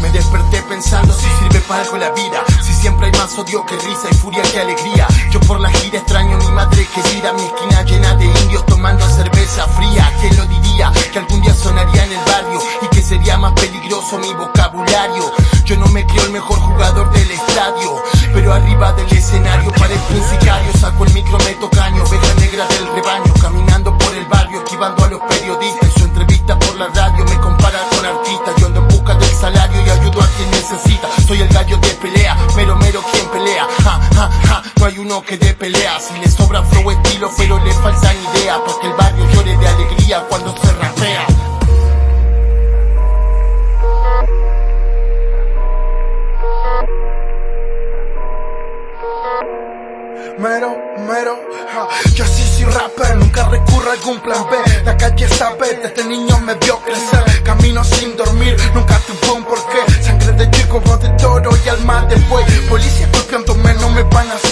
Me desperté pensando si sirve para algo la vida, si siempre hay más odio que risa y furia que alegría. Yo por la gira extraño mi madre que gira mi esquina llena de indios tomando cerveza fría. ¿Quién lo diría? Que algún día sonaría en el barrio y que sería más peligroso mi vocabulario. Yo no me creo el mejor jugador del estadio, pero arriba del escenario para el Soy el gallo de pelea, mero mero quien pelea. Ja, ja, ja, no hay uno que dé pelea. Si le sobra flow estilo, pero le faltan ideas. Porque el barrio llore de alegría cuando se rapea. Mero, mero, ja. yo sí soy rapper, nunca recurro a algún plan B. La calle sabe, desde niño me vio crecer.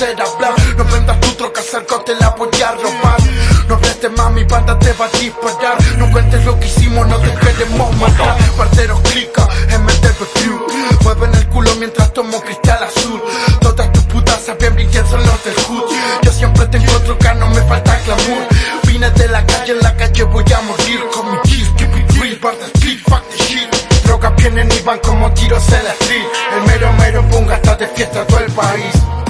No vendas tu troca, te la voy a robar. No prestes más, mi banda te va a disparar. No cuentes lo que hicimos, no te queremos matar. Parteros clica, MTV Crew. Mueven el culo mientras tomo cristal azul. Todas tus putas saben quién son los del hood. Yo siempre tengo otro no me falta glamour. Vine de la calle, en la calle voy a morir. Con mi kiss, keep it real, bar fuck the shit. Drogas vienen y van como tiros en la street. El mero mero ponga está de fiesta todo el país.